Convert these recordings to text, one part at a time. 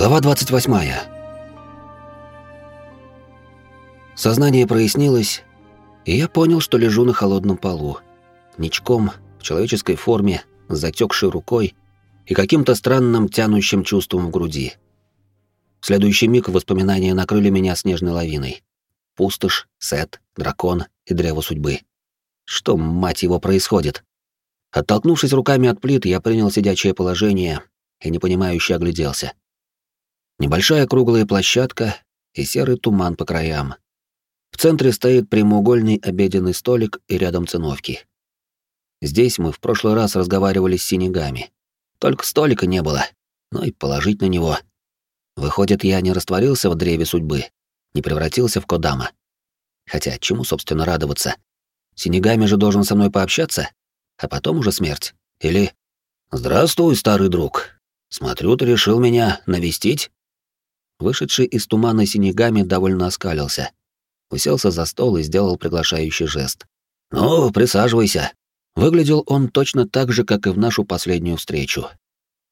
Глава 28. Сознание прояснилось, и я понял, что лежу на холодном полу, ничком, в человеческой форме, с затекшей рукой и каким-то странным тянущим чувством в груди. В следующий миг воспоминания накрыли меня снежной лавиной. Пустошь, Сет, дракон и древо судьбы. Что, мать его, происходит? Оттолкнувшись руками от плит, я принял сидячее положение и непонимающе огляделся. Небольшая круглая площадка и серый туман по краям. В центре стоит прямоугольный обеденный столик и рядом циновки. Здесь мы в прошлый раз разговаривали с синегами. Только столика не было, но и положить на него. Выходит, я не растворился в древе судьбы, не превратился в Кодама. Хотя чему, собственно, радоваться? Синегами же должен со мной пообщаться, а потом уже смерть. Или «Здравствуй, старый друг. Смотрю, ты решил меня навестить?» Вышедший из тумана синегами довольно оскалился. Уселся за стол и сделал приглашающий жест. «Ну, присаживайся». Выглядел он точно так же, как и в нашу последнюю встречу.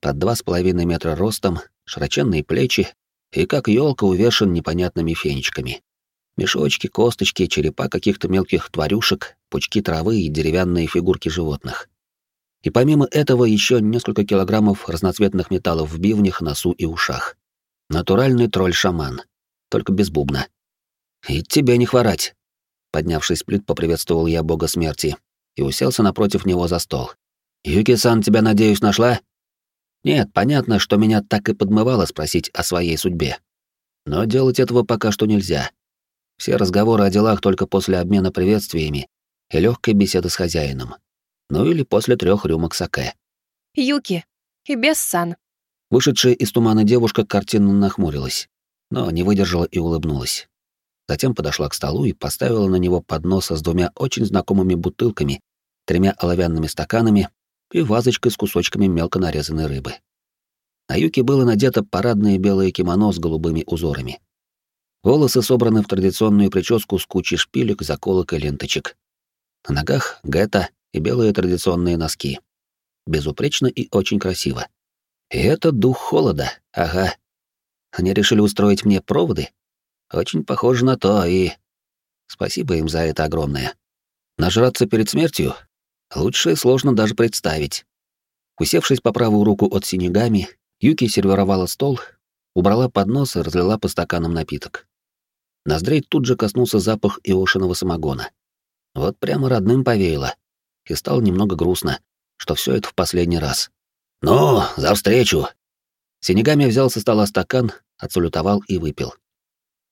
Под два с половиной метра ростом, широченные плечи и как елка увешан непонятными фенечками. Мешочки, косточки, черепа каких-то мелких тварюшек, пучки травы и деревянные фигурки животных. И помимо этого еще несколько килограммов разноцветных металлов в бивнях, носу и ушах. Натуральный тролль-шаман, только без бубна. И тебе не хворать. Поднявшись плит, поприветствовал я бога смерти и уселся напротив него за стол. «Юки-сан тебя, надеюсь, нашла?» Нет, понятно, что меня так и подмывало спросить о своей судьбе. Но делать этого пока что нельзя. Все разговоры о делах только после обмена приветствиями и легкой беседы с хозяином. Ну или после трех рюмок саке. «Юки, и без сан», Вышедшая из тумана девушка картинно нахмурилась, но не выдержала и улыбнулась. Затем подошла к столу и поставила на него поднос с двумя очень знакомыми бутылками, тремя оловянными стаканами и вазочкой с кусочками мелко нарезанной рыбы. На юке было надето парадное белое кимоно с голубыми узорами. Волосы собраны в традиционную прическу с кучей шпилек, заколок и ленточек. На ногах — гетто и белые традиционные носки. Безупречно и очень красиво. И это дух холода, ага. Они решили устроить мне проводы? Очень похоже на то, и... Спасибо им за это огромное. Нажраться перед смертью? Лучше сложно даже представить. Усевшись по правую руку от синегами, Юки сервировала стол, убрала поднос и разлила по стаканам напиток. Ноздрей тут же коснулся запах Иошиного самогона. Вот прямо родным повеяло. И стало немного грустно, что все это в последний раз. «Ну, за встречу!» Синегами взял со стола стакан, отсалютовал и выпил.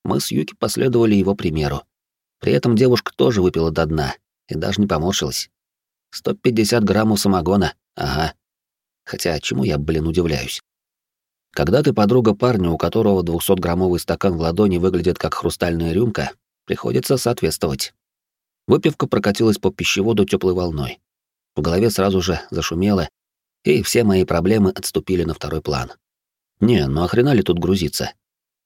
Мы с Юки последовали его примеру. При этом девушка тоже выпила до дна и даже не поморщилась. 150 граммов самогона, ага. Хотя чему я, блин, удивляюсь? Когда ты подруга парня, у которого 200-граммовый стакан в ладони выглядит как хрустальная рюмка, приходится соответствовать. Выпивка прокатилась по пищеводу теплой волной. В голове сразу же зашумело, и все мои проблемы отступили на второй план. Не, ну охрена ли тут грузиться?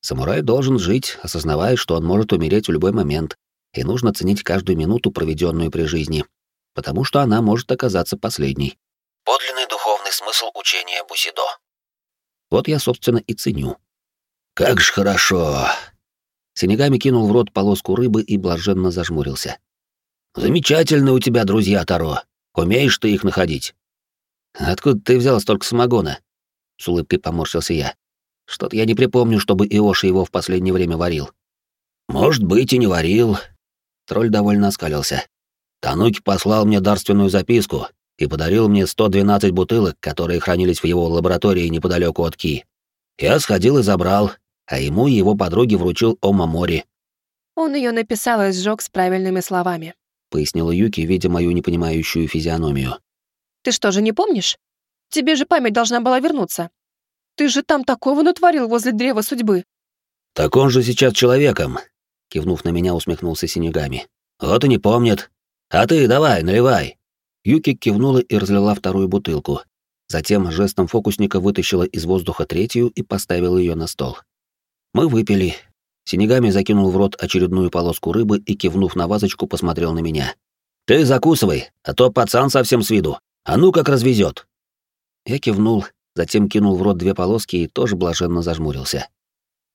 Самурай должен жить, осознавая, что он может умереть в любой момент, и нужно ценить каждую минуту, проведенную при жизни, потому что она может оказаться последней. Подлинный духовный смысл учения Бусидо. Вот я, собственно, и ценю. «Как ж хорошо!» Синегами кинул в рот полоску рыбы и блаженно зажмурился. «Замечательно у тебя друзья, Таро. Умеешь ты их находить?» «Откуда ты взял столько самогона?» С улыбкой поморщился я. «Что-то я не припомню, чтобы Иоша его в последнее время варил». «Может быть, и не варил». Тролль довольно оскалился. Тануки послал мне дарственную записку и подарил мне 112 бутылок, которые хранились в его лаборатории неподалеку от Ки. Я сходил и забрал, а ему и его подруге вручил Омамори. Он ее написал и сжег с правильными словами, пояснила Юки, видя мою непонимающую физиономию. Ты что же не помнишь? Тебе же память должна была вернуться. Ты же там такого натворил возле древа судьбы. Так он же сейчас человеком, кивнув на меня, усмехнулся Синегами. Вот и не помнит. А ты давай, наливай. Юки кивнула и разлила вторую бутылку. Затем жестом фокусника вытащила из воздуха третью и поставила ее на стол. Мы выпили. Синегами закинул в рот очередную полоску рыбы и, кивнув на вазочку, посмотрел на меня. «Ты закусывай, а то пацан совсем с виду. А ну как развезет. Я кивнул затем кинул в рот две полоски и тоже блаженно зажмурился.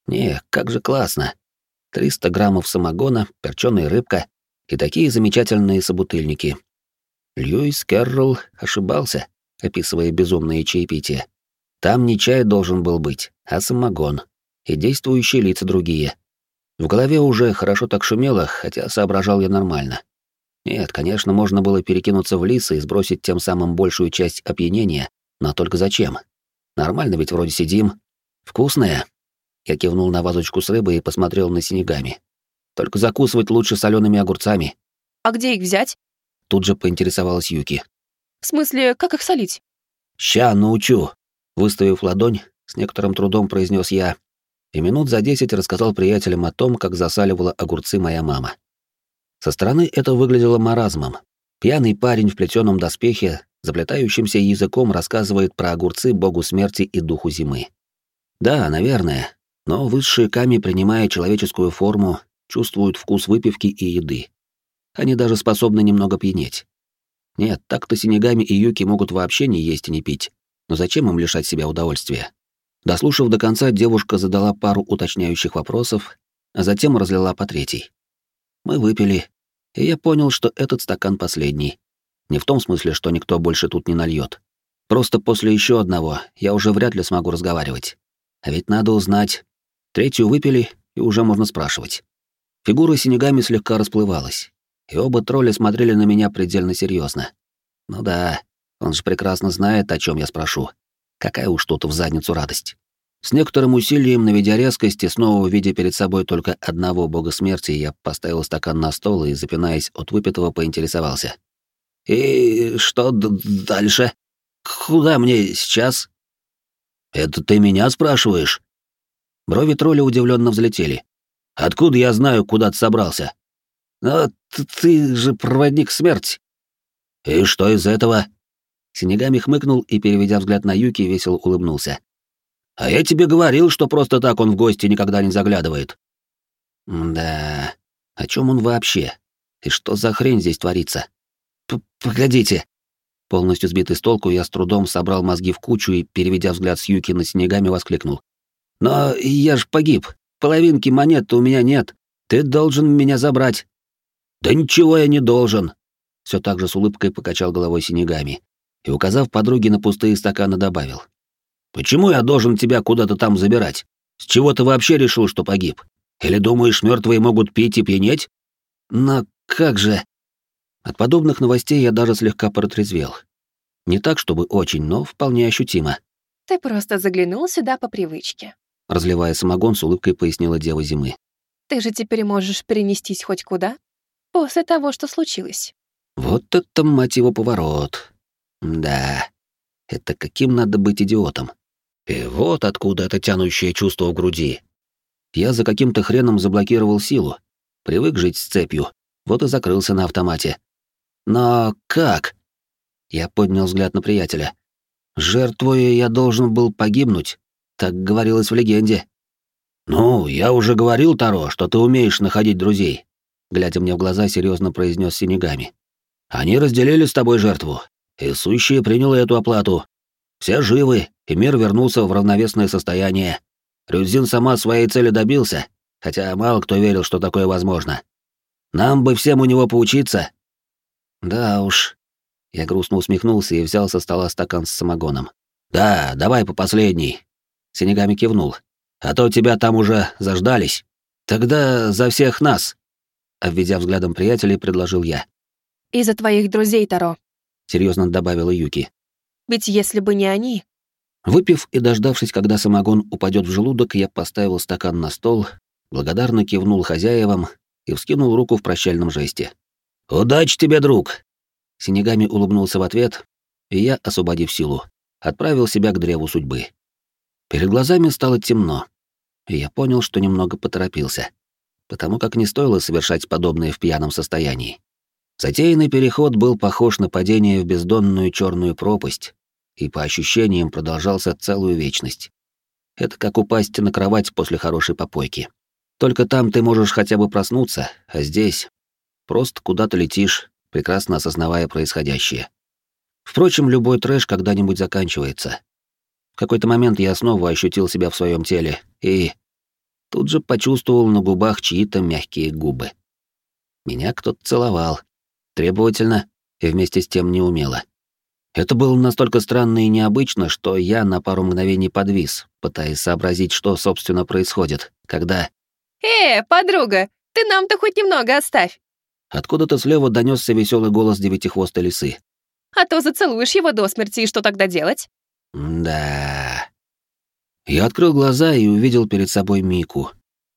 Не, как же классно. 300 граммов самогона, перченая рыбка и такие замечательные собутыльники. Льюис Керролл ошибался, описывая безумные чаепития. Там не чай должен был быть, а самогон. И действующие лица другие. В голове уже хорошо так шумело, хотя соображал я нормально. Нет, конечно, можно было перекинуться в лисы и сбросить тем самым большую часть опьянения, но только зачем? Нормально ведь вроде сидим. Вкусная. Я кивнул на вазочку с рыбой и посмотрел на синегами. Только закусывать лучше солеными огурцами. А где их взять? Тут же поинтересовалась Юки. В смысле, как их солить? Ща научу. Выставив ладонь, с некоторым трудом произнес я, и минут за десять рассказал приятелям о том, как засаливала огурцы моя мама. Со стороны это выглядело маразмом. Пьяный парень в плетеном доспехе, заплетающимся языком рассказывает про огурцы богу смерти и духу зимы. Да, наверное, но высшие ками, принимая человеческую форму, чувствуют вкус выпивки и еды. Они даже способны немного пьянеть. Нет, так-то Синегами и Юки могут вообще не есть и не пить. Но зачем им лишать себя удовольствия? Дослушав до конца, девушка задала пару уточняющих вопросов, а затем разлила по третий. Мы выпили, и я понял, что этот стакан последний. Не в том смысле, что никто больше тут не нальет. Просто после еще одного я уже вряд ли смогу разговаривать. А ведь надо узнать. Третью выпили, и уже можно спрашивать. Фигура синегами слегка расплывалась, и оба тролля смотрели на меня предельно серьезно. Ну да, он же прекрасно знает, о чем я спрошу. Какая уж тут в задницу радость. С некоторым усилием, наведя резкость снова видя перед собой только одного бога смерти, я поставил стакан на стол и, запинаясь от выпитого, поинтересовался. «И что дальше? Куда мне сейчас?» «Это ты меня спрашиваешь?» Брови тролля удивленно взлетели. «Откуда я знаю, куда ты собрался?» «Но ты же проводник смерти». «И что из этого?» Синегами хмыкнул и, переведя взгляд на Юки, весело улыбнулся. «А я тебе говорил, что просто так он в гости никогда не заглядывает». «Да, о чем он вообще? И что за хрень здесь творится?» П «Погодите». Полностью сбитый с толку, я с трудом собрал мозги в кучу и, переведя взгляд с Юки на Снегами, воскликнул. «Но я ж погиб. Половинки монет у меня нет. Ты должен меня забрать». «Да ничего я не должен», — все так же с улыбкой покачал головой Синегами и, указав подруге на пустые стаканы, добавил. «Почему я должен тебя куда-то там забирать? С чего ты вообще решил, что погиб? Или думаешь, мертвые могут пить и пьянеть?» «Но как же...» От подобных новостей я даже слегка протрезвел. Не так, чтобы очень, но вполне ощутимо. «Ты просто заглянул сюда по привычке», — разливая самогон, с улыбкой пояснила Дева Зимы. «Ты же теперь можешь перенестись хоть куда, после того, что случилось». Вот это, мать его, поворот. Да, это каким надо быть идиотом. И вот откуда это тянущее чувство в груди. Я за каким-то хреном заблокировал силу, привык жить с цепью, вот и закрылся на автомате. Но как? Я поднял взгляд на приятеля. Жертвуя я должен был погибнуть, так говорилось в легенде. Ну, я уже говорил, Таро, что ты умеешь находить друзей, глядя мне в глаза, серьезно произнес Синегами. Они разделили с тобой жертву, и сущие приняли эту оплату. Все живы, и мир вернулся в равновесное состояние. Рюдзин сама своей цели добился, хотя мало кто верил, что такое возможно. Нам бы всем у него поучиться. Да уж. Я грустно усмехнулся и взял со стола стакан с самогоном. Да, давай по последней. Синегами кивнул. А то тебя там уже заждались. Тогда за всех нас. Обведя взглядом приятелей, предложил я. И за твоих друзей, Таро. — серьезно добавила Юки. «Ведь если бы не они...» Выпив и дождавшись, когда самогон упадет в желудок, я поставил стакан на стол, благодарно кивнул хозяевам и вскинул руку в прощальном жесте. «Удачи тебе, друг!» Синегами улыбнулся в ответ, и я, освободив силу, отправил себя к древу судьбы. Перед глазами стало темно, и я понял, что немного поторопился, потому как не стоило совершать подобное в пьяном состоянии. Затеянный переход был похож на падение в бездонную черную пропасть и по ощущениям продолжался целую вечность. Это как упасть на кровать после хорошей попойки. Только там ты можешь хотя бы проснуться, а здесь просто куда-то летишь, прекрасно осознавая происходящее. Впрочем, любой трэш когда-нибудь заканчивается. В какой-то момент я снова ощутил себя в своем теле и тут же почувствовал на губах чьи-то мягкие губы. Меня кто-то целовал, требовательно и вместе с тем неумело. Это было настолько странно и необычно, что я на пару мгновений подвис, пытаясь сообразить, что, собственно, происходит, когда... «Э, подруга, ты нам-то хоть немного оставь!» Откуда-то слева донесся веселый голос девятихвостой лисы. «А то зацелуешь его до смерти, и что тогда делать?» «Да...» Я открыл глаза и увидел перед собой Мику.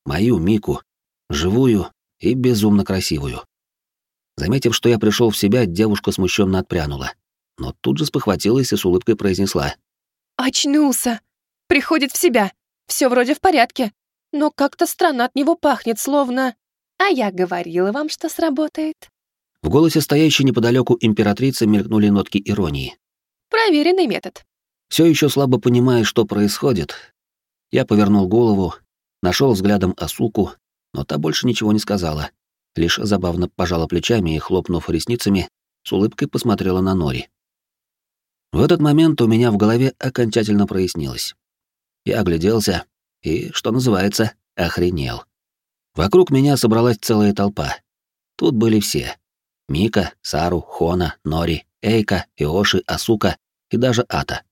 Мою Мику. Живую и безумно красивую. Заметив, что я пришел в себя, девушка смущенно отпрянула но тут же спохватилась и с улыбкой произнесла. «Очнулся! Приходит в себя. Все вроде в порядке. Но как-то странно от него пахнет, словно... А я говорила вам, что сработает». В голосе стоящей неподалеку императрицы мелькнули нотки иронии. «Проверенный метод». Все еще слабо понимая, что происходит, я повернул голову, нашел взглядом Асуку, но та больше ничего не сказала, лишь забавно пожала плечами и, хлопнув ресницами, с улыбкой посмотрела на Нори. В этот момент у меня в голове окончательно прояснилось. Я огляделся и, что называется, охренел. Вокруг меня собралась целая толпа. Тут были все. Мика, Сару, Хона, Нори, Эйка, Иоши, Асука и даже Ата.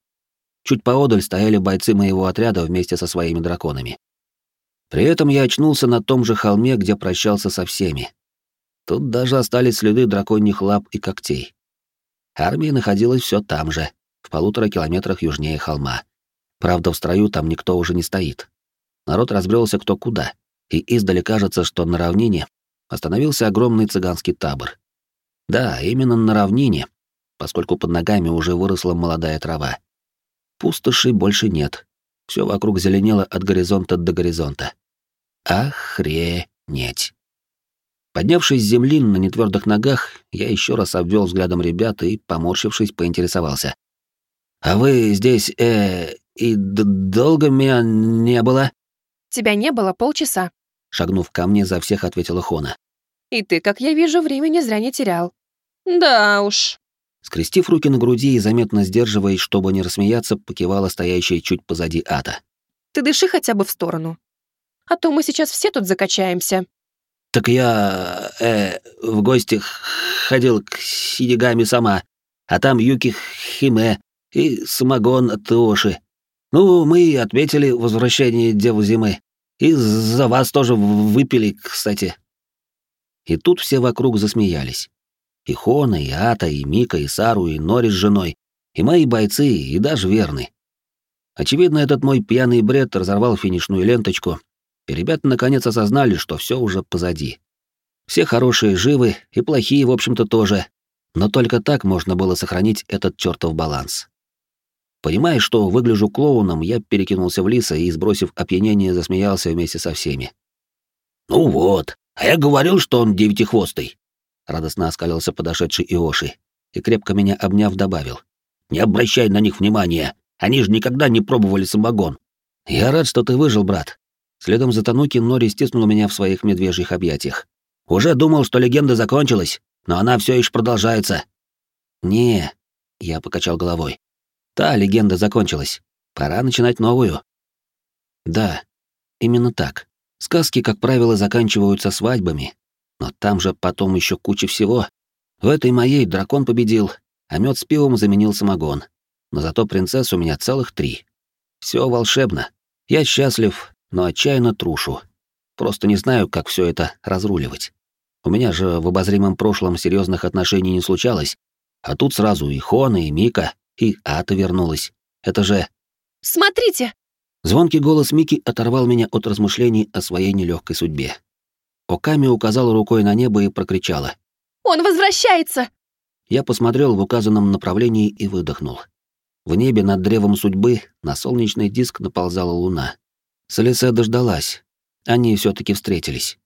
Чуть поодаль стояли бойцы моего отряда вместе со своими драконами. При этом я очнулся на том же холме, где прощался со всеми. Тут даже остались следы драконьих лап и когтей. Армия находилась все там же, в полутора километрах южнее холма. Правда, в строю там никто уже не стоит. Народ разбрелся кто куда, и издали кажется, что на равнине остановился огромный цыганский табор. Да, именно на равнине, поскольку под ногами уже выросла молодая трава. Пустоши больше нет. Все вокруг зеленело от горизонта до горизонта. Охренеть. Поднявшись с земли на нетвердых ногах, я еще раз обвел взглядом ребят и, поморщившись, поинтересовался. «А вы здесь, э, и долго меня не было?» «Тебя не было полчаса», — шагнув ко мне, за всех ответила Хона. «И ты, как я вижу, времени зря не терял». «Да уж». Скрестив руки на груди и заметно сдерживаясь, чтобы не рассмеяться, покивала стоящая чуть позади Ата. «Ты дыши хотя бы в сторону. А то мы сейчас все тут закачаемся». «Так я... э... в гости ходил к Сидигами сама, а там Юки Химе и самогон от Тоши. Ну, мы отметили возвращение Девы Зимы. И за вас тоже выпили, кстати». И тут все вокруг засмеялись. И Хона, и Ата, и Мика, и Сару, и Нори с женой, и мои бойцы, и даже верны. Очевидно, этот мой пьяный бред разорвал финишную ленточку, и ребята наконец осознали, что все уже позади. Все хорошие живы, и плохие, в общем-то, тоже, но только так можно было сохранить этот чертов баланс. Понимая, что выгляжу клоуном, я перекинулся в лиса и, сбросив опьянение, засмеялся вместе со всеми. «Ну вот, а я говорил, что он девятихвостый!» Радостно оскалился подошедший Иоши и, крепко меня обняв, добавил. «Не обращай на них внимания, они же никогда не пробовали самогон!» «Я рад, что ты выжил, брат», Следом за Тануки Нори стиснула меня в своих медвежьих объятиях. «Уже думал, что легенда закончилась, но она все еще продолжается». «Не», — я покачал головой. «Та легенда закончилась. Пора начинать новую». «Да, именно так. Сказки, как правило, заканчиваются свадьбами, но там же потом еще куча всего. В этой моей дракон победил, а мед с пивом заменил самогон. Но зато принцесс у меня целых три. Все волшебно. Я счастлив, но отчаянно трушу. Просто не знаю, как все это разруливать. У меня же в обозримом прошлом серьезных отношений не случалось, а тут сразу и Хона, и Мика, и Ата вернулась. Это же... «Смотрите!» Звонкий голос Мики оторвал меня от размышлений о своей нелегкой судьбе. Оками указала рукой на небо и прокричала. «Он возвращается!» Я посмотрел в указанном направлении и выдохнул. В небе над древом судьбы на солнечный диск наползала луна. Солисе дождалась. Они все таки встретились.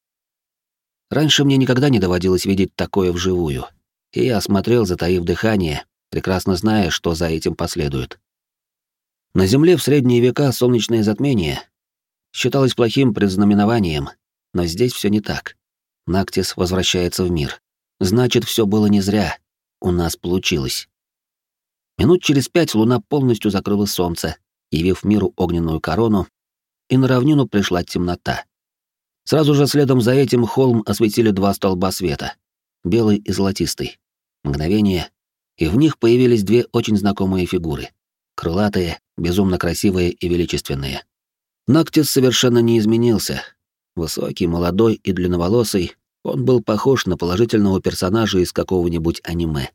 Раньше мне никогда не доводилось видеть такое вживую. И я смотрел, затаив дыхание, прекрасно зная, что за этим последует. На Земле в средние века солнечное затмение считалось плохим предзнаменованием, но здесь все не так. Нактис возвращается в мир. Значит, все было не зря. У нас получилось. Минут через пять луна полностью закрыла солнце, явив миру огненную корону, и на равнину пришла темнота. Сразу же следом за этим холм осветили два столба света, белый и золотистый. Мгновение, и в них появились две очень знакомые фигуры. Крылатые, безумно красивые и величественные. Нактис совершенно не изменился. Высокий, молодой и длинноволосый, он был похож на положительного персонажа из какого-нибудь аниме.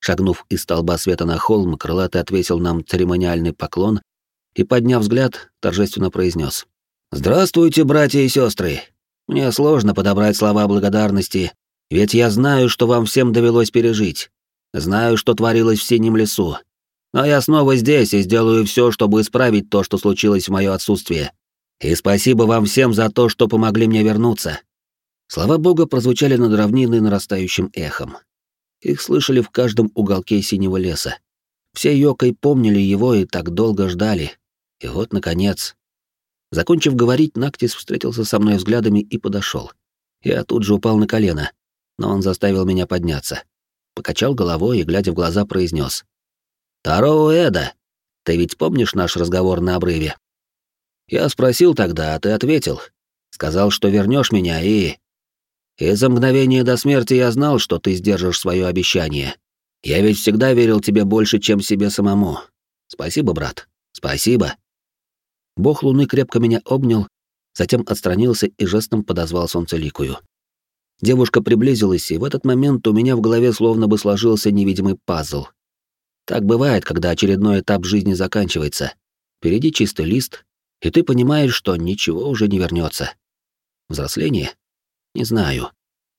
Шагнув из столба света на холм, крылатый отвесил нам церемониальный поклон и, подняв взгляд, торжественно произнес: «Здравствуйте, братья и сестры! Мне сложно подобрать слова благодарности, ведь я знаю, что вам всем довелось пережить. Знаю, что творилось в Синем лесу. Но я снова здесь и сделаю все, чтобы исправить то, что случилось в мое отсутствие. И спасибо вам всем за то, что помогли мне вернуться. Слова Бога прозвучали над равниной нарастающим эхом. Их слышали в каждом уголке синего леса. Все Йокой помнили его и так долго ждали. И вот, наконец... Закончив говорить, Нактис встретился со мной взглядами и подошел. Я тут же упал на колено, но он заставил меня подняться. Покачал головой и, глядя в глаза, произнес: «Таро Эда, ты ведь помнишь наш разговор на обрыве?» Я спросил тогда, а ты ответил. Сказал, что вернешь меня и... И за мгновение до смерти я знал, что ты сдержишь свое обещание. Я ведь всегда верил тебе больше, чем себе самому. Спасибо, брат. Спасибо. Бог Луны крепко меня обнял, затем отстранился и жестом подозвал Солнцеликую. Девушка приблизилась, и в этот момент у меня в голове словно бы сложился невидимый пазл. Так бывает, когда очередной этап жизни заканчивается. Впереди чистый лист, и ты понимаешь, что ничего уже не вернется. Взросление? Не знаю,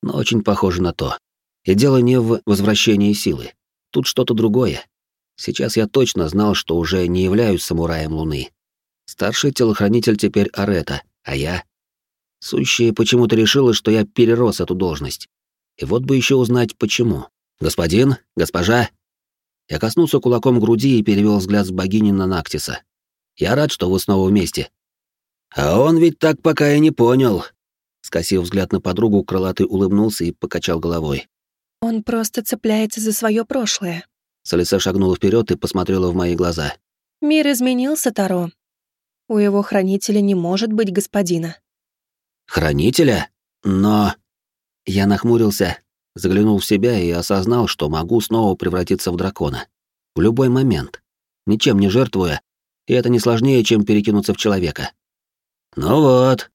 но очень похоже на то. И дело не в возвращении силы. Тут что-то другое. Сейчас я точно знал, что уже не являюсь самураем Луны. Старший телохранитель теперь Арета, а я... Сущая почему-то решила, что я перерос эту должность. И вот бы еще узнать, почему. «Господин? Госпожа?» Я коснулся кулаком груди и перевел взгляд с богини на Нактиса. «Я рад, что вы снова вместе». «А он ведь так пока и не понял», Скосив взгляд на подругу, крылатый улыбнулся и покачал головой. «Он просто цепляется за свое прошлое». Солиса шагнула вперед и посмотрела в мои глаза. «Мир изменился, Таро. У его хранителя не может быть господина». «Хранителя? Но...» Я нахмурился, заглянул в себя и осознал, что могу снова превратиться в дракона. В любой момент. Ничем не жертвуя, и это не сложнее, чем перекинуться в человека. «Ну вот»,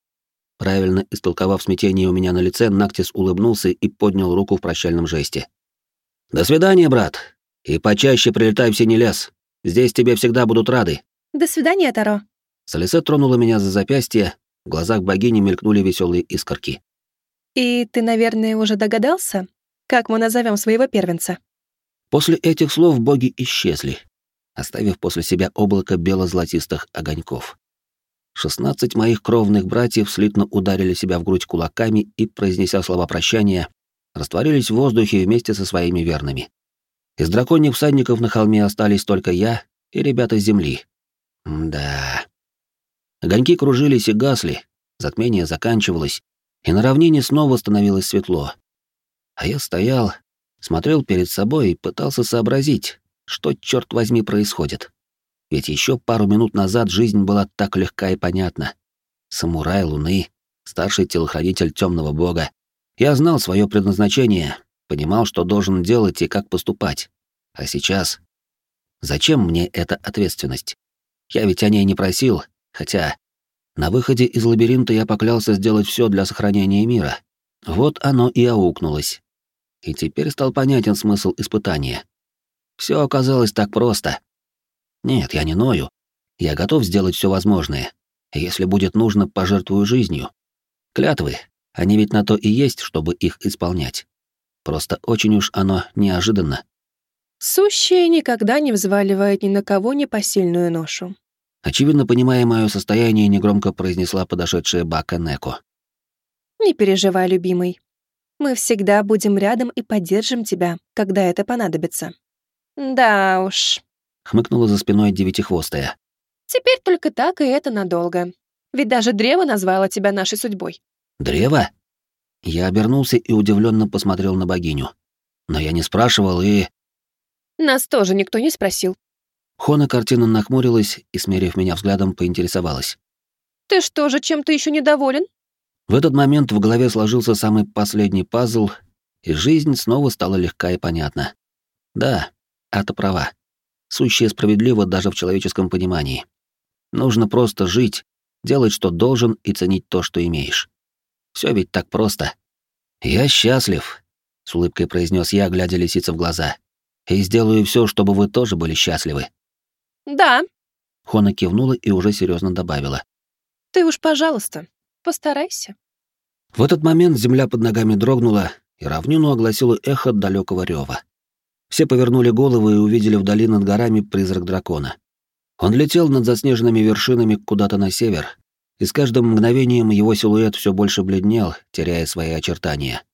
Правильно истолковав смятение у меня на лице, Нактис улыбнулся и поднял руку в прощальном жесте. «До свидания, брат. И почаще прилетай в синий лес. Здесь тебе всегда будут рады». «До свидания, Таро». Солисе тронула меня за запястье, в глазах богини мелькнули веселые искорки. «И ты, наверное, уже догадался, как мы назовем своего первенца?» После этих слов боги исчезли, оставив после себя облако бело-золотистых огоньков. Шестнадцать моих кровных братьев слитно ударили себя в грудь кулаками и, произнеся слова прощания, растворились в воздухе вместе со своими верными. Из драконьих всадников на холме остались только я и ребята с земли. да. Огоньки кружились и гасли, затмение заканчивалось, и на равнине снова становилось светло. А я стоял, смотрел перед собой и пытался сообразить, что, черт возьми, происходит. Ведь еще пару минут назад жизнь была так легка и понятна. Самурай Луны, старший телохранитель темного бога. Я знал свое предназначение, понимал, что должен делать и как поступать. А сейчас... Зачем мне эта ответственность? Я ведь о ней не просил, хотя... На выходе из лабиринта я поклялся сделать все для сохранения мира. Вот оно и аукнулось. И теперь стал понятен смысл испытания. Все оказалось так просто. Нет, я не ною. Я готов сделать все возможное. Если будет нужно, пожертвую жизнью. Клятвы, они ведь на то и есть, чтобы их исполнять. Просто очень уж оно неожиданно. Сущее никогда не взваливает ни на кого непосильную ношу. Очевидно, понимая мое состояние, негромко произнесла подошедшая Бака Неко. «Не переживай, любимый. Мы всегда будем рядом и поддержим тебя, когда это понадобится». «Да уж», хмыкнула за спиной девятихвостая. «Теперь только так, и это надолго. Ведь даже древо назвало тебя нашей судьбой». «Древо?» Я обернулся и удивленно посмотрел на богиню. Но я не спрашивал и... Нас тоже никто не спросил. Хона картина нахмурилась и, смерив меня взглядом, поинтересовалась. «Ты что же, чем-то еще недоволен?» В этот момент в голове сложился самый последний пазл, и жизнь снова стала легка и понятна. Да, Ата права. Сущее справедливо даже в человеческом понимании. Нужно просто жить, делать, что должен, и ценить то, что имеешь. Все ведь так просто. Я счастлив, с улыбкой произнес я, глядя лисице в глаза. И сделаю все, чтобы вы тоже были счастливы. Да. Хона кивнула и уже серьезно добавила. Ты уж, пожалуйста, постарайся. В этот момент земля под ногами дрогнула, и равнину огласило эхо далекого рева. Все повернули головы и увидели вдали над горами призрак дракона. Он летел над заснеженными вершинами куда-то на север, и с каждым мгновением его силуэт все больше бледнел, теряя свои очертания.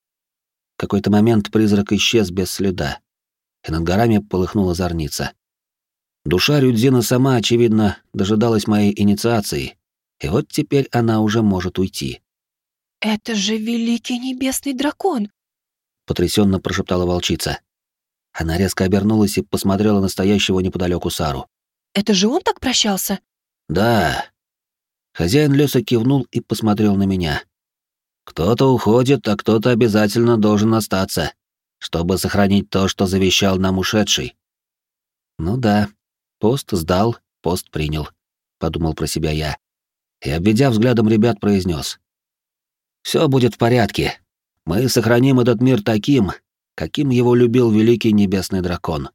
В какой-то момент призрак исчез без следа, и над горами полыхнула зорница. Душа Рюдзина сама, очевидно, дожидалась моей инициации, и вот теперь она уже может уйти. «Это же великий небесный дракон!» — потрясенно прошептала волчица. Она резко обернулась и посмотрела на стоящего неподалеку Сару. «Это же он так прощался?» «Да». Хозяин леса кивнул и посмотрел на меня. «Кто-то уходит, а кто-то обязательно должен остаться, чтобы сохранить то, что завещал нам ушедший». «Ну да, пост сдал, пост принял», — подумал про себя я. И, обведя взглядом ребят, произнес: «Все будет в порядке. Мы сохраним этот мир таким, каким его любил великий небесный дракон.